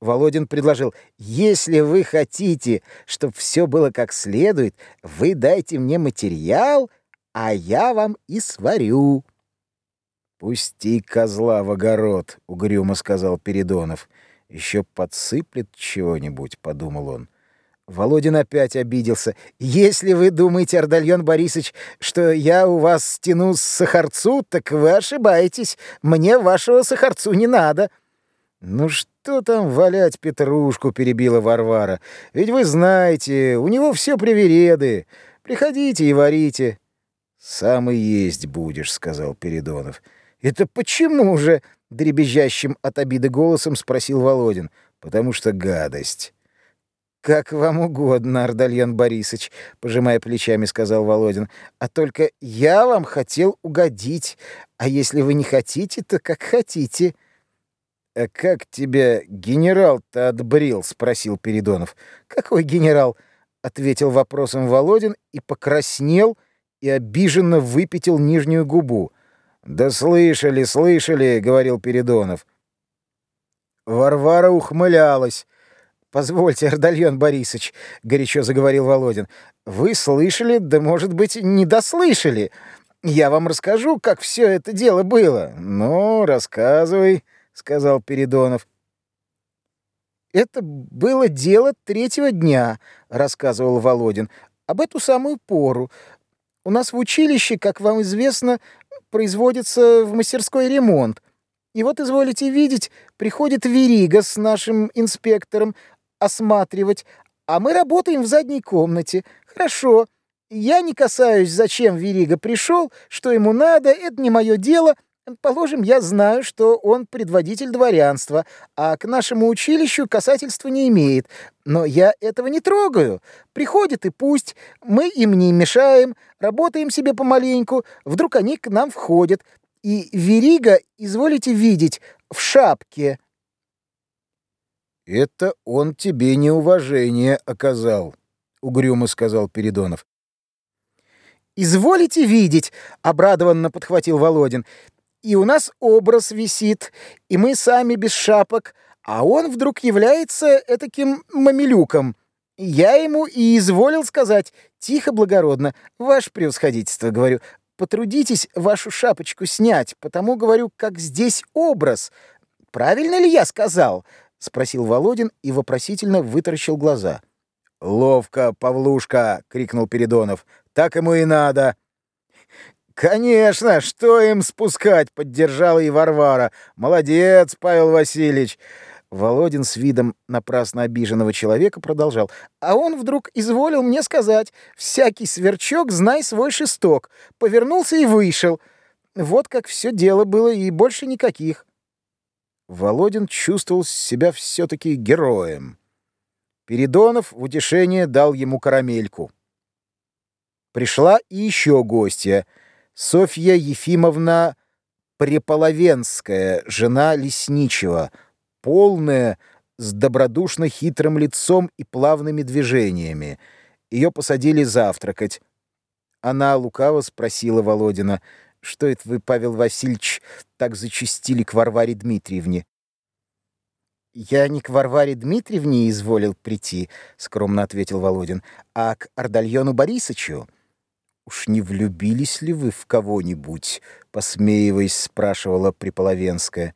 Володин предложил, «Если вы хотите, чтобы все было как следует, вы дайте мне материал, а я вам и сварю». «Пусти козла в огород», — угрюмо сказал Передонов. «Еще подсыплет чего-нибудь», — подумал он. Володин опять обиделся. «Если вы думаете, Ардальон Борисович, что я у вас стяну с сахарцу, так вы ошибаетесь. Мне вашего сахарцу не надо». «Ну что там валять петрушку?» — перебила Варвара. «Ведь вы знаете, у него все привереды. Приходите и варите». «Сам и есть будешь», — сказал Передонов. «Это почему же?» — дребезжащим от обиды голосом спросил Володин. «Потому что гадость». «Как вам угодно, Ардальон Борисович», — пожимая плечами, сказал Володин. «А только я вам хотел угодить. А если вы не хотите, то как хотите». «А как тебя генерал-то отбрил?» — спросил Передонов. «Какой генерал?» — ответил вопросом Володин и покраснел и обиженно выпятил нижнюю губу. «Да слышали, слышали», — говорил Передонов. Варвара ухмылялась. «Позвольте, Ардальон Борисович», — горячо заговорил Володин, — «вы слышали, да, может быть, не дослышали. Я вам расскажу, как все это дело было». «Ну, рассказывай», сказал Передонов. Это было дело третьего дня, рассказывал Володин. Об эту самую пору. У нас в училище, как вам известно, производится в мастерской ремонт. И вот, изволите видеть, приходит Верига с нашим инспектором осматривать, а мы работаем в задней комнате. Хорошо. Я не касаюсь, зачем Верига пришел, что ему надо, это не мое дело — Положим, я знаю, что он предводитель дворянства, а к нашему училищу касательства не имеет. Но я этого не трогаю. Приходит и пусть. Мы им не мешаем, работаем себе помаленьку. Вдруг они к нам входят. И Верига, изволите видеть, в шапке. «Это он тебе неуважение оказал», — угрюмо сказал Передонов. «Изволите видеть», — обрадованно подхватил Володин и у нас образ висит, и мы сами без шапок, а он вдруг является этаким мамилюком. Я ему и изволил сказать, тихо, благородно, ваше превосходительство, говорю, потрудитесь вашу шапочку снять, потому, говорю, как здесь образ. Правильно ли я сказал? — спросил Володин и вопросительно вытаращил глаза. «Ловко, Павлушка!» — крикнул Передонов. «Так ему и надо!» «Конечно, что им спускать?» — поддержала и Варвара. «Молодец, Павел Васильевич!» Володин с видом напрасно обиженного человека продолжал. «А он вдруг изволил мне сказать, всякий сверчок, знай свой шесток». Повернулся и вышел. Вот как все дело было, и больше никаких. Володин чувствовал себя все-таки героем. Передонов в утешение дал ему карамельку. Пришла и еще гостья — Софья Ефимовна Преполовенская, жена Лесничего, полная, с добродушно хитрым лицом и плавными движениями. Ее посадили завтракать. Она лукаво спросила Володина, что это вы, Павел Васильевич, так зачастили к Варваре Дмитриевне? «Я не к Варваре Дмитриевне изволил прийти», — скромно ответил Володин, «а к Ардальону Борисовичу». «Уж не влюбились ли вы в кого-нибудь?» — посмеиваясь, спрашивала Приполовенская.